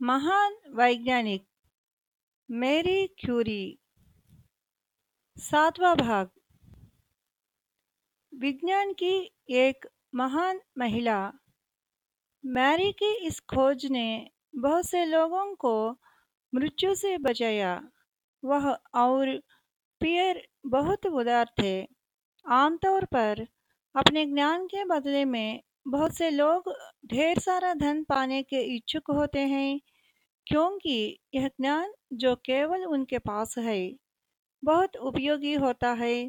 महान वैज्ञानिक Marie Curie, सातवां भाग। विज्ञान की एक महान महिला, मैरी की इस खोज ने बहुत से लोगों को मृत्यु से बचाया। वह और पियर बहुत उदार थे। आमतौर पर अपने ज्ञान के बदले में बहुत से लोग ढेर सारा धन पाने के इच्छुक होते हैं, क्योंकि यह ज्ञान जो केवल उनके पास है, बहुत उपयोगी होता है।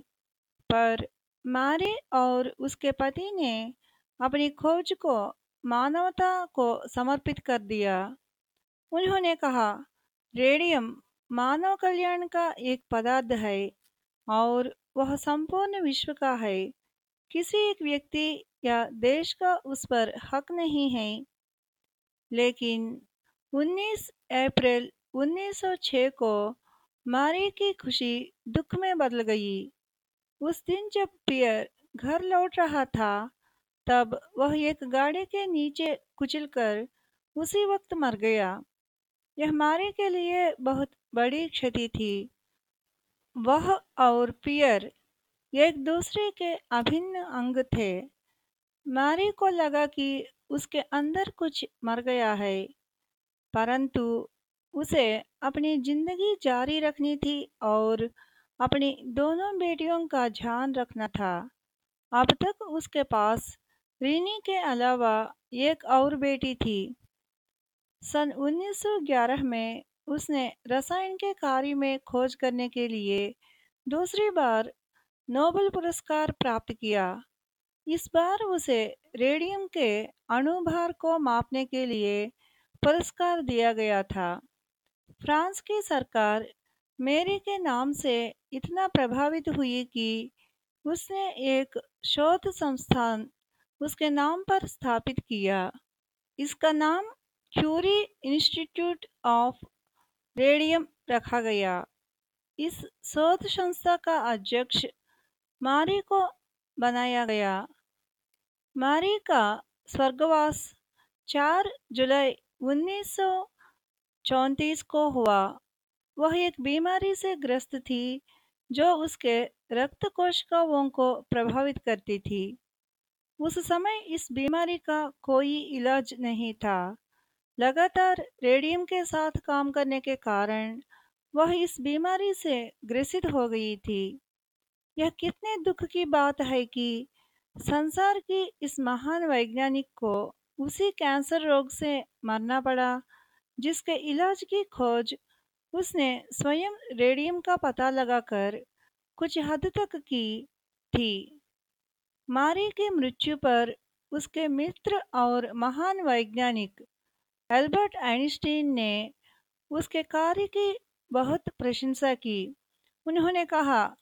पर मारे और उसके पति ने अपनी खोज को, मानवता को समर्पित कर दिया। उन्होंने कहा, रेडियम मानव कल्याण का एक पदार्थ है और वह संपूर्ण विश्व का है। किसी एक व्यक्ति या देश का उस पर हक नहीं है? लेकिन 19 अप्रैल 1906 को मारी की खुशी दुख में बदल गई। उस दिन जब पियर घर लौट रहा था, तब वह एक गाड़ी के नीचे कुचलकर उसी वक्त मर गया। यह मारी के लिए बहुत बड़ी क्षति थी। वह और पियर एक दूसरे के अभिन्न अंग थे। मारी को लगा कि उसके अंदर कुछ मर गया है, परंतु उसे अपनी ज़िंदगी जारी रखनी थी और अपनी दोनों बेटियों का ध्यान रखना था। अब तक उसके पास रीनी के अलावा एक और बेटी थी। सन 1911 में उसने रसायन के कार्य में खोज करने के लिए दूसरी बार नोबल पुरस्कार प्राप्त किया। इस बार उसे रेडियम के अणुभार को मापने के लिए पुरस्कार दिया गया था। फ्रांस की सरकार मेरी के नाम से इतना प्रभावित हुई कि उसने एक शोध संस्थान उसके नाम पर स्थापित किया। इसका नाम क्यूरी इंस्टीट्यूट ऑफ़ रेडियम रखा गया। इस शोध संस्था का अध्यक्ष मारी को बनाया गया। मारी का स्वर्गवास 4 जुलाई उन्नीस को हुआ वह एक बीमारी से ग्रस्त थी जो उसके रक्त कोशिकाओं को प्रभावित करती थी उस समय इस बीमारी का कोई इलाज नहीं था लगातार रेडियम के साथ काम करने के कारण वह इस बीमारी से ग्रसित हो गई थी यह कितने दुख की बात है कि संसार की इस महान वैज्ञानिक को उसी कैंसर रोग से मरना पड़ा, जिसके इलाज की खोज उसने स्वयं रेडियम का पता लगाकर कुछ हद तक की थी। मारी की मृत्यु पर उसके मित्र और महान वैज्ञानिक एल्बर्ट आइंस्टीन ने उसके कार्य की बहुत प्रशंसा की। उन्होंने कहा,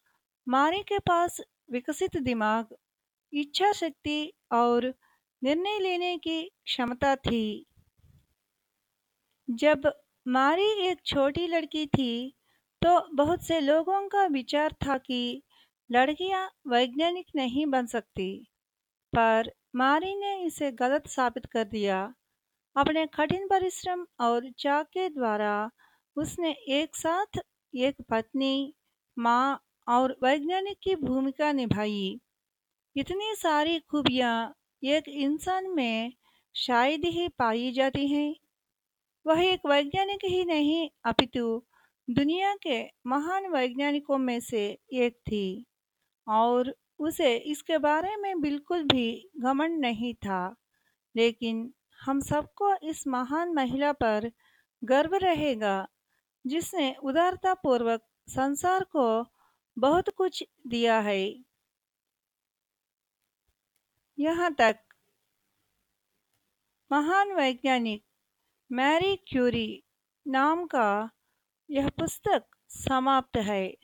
मारी के पास विकसित दिमाग इच्छा शक्ति और निर्णय लेने की क्षमता थी। जब मारी एक छोटी लड़की थी तो बहुत से लोगों का विचार था कि लड़कियाँ वैज्ञानिक नहीं बन सकती, पर मारी ने इसे गलत साबित कर दिया। अपने कठिन परिश्रम और चाक के द्वारा उसने एक साथ एक पत्नी, माँ और वैज्ञानिक की भूमिका निभाई। इतनी सारी खूबियाँ एक इंसान में शायद ही पाई जाती हैं। वह एक वैज्ञानिक ही नहीं, अपितु दुनिया के महान वैज्ञानिकों में से एक थी और उसे इसके बारे में बिल्कुल भी घमंड नहीं था। लेकिन हम सबको इस महान महिला पर गर्व रहेगा, जिसने उदारतापूर्वक संसार को बहुत कुछ दिया है। यहाँ तक। महान वैज्ञानिक मैरी क्यूरी नाम का यह पुस्तक समाप्त है।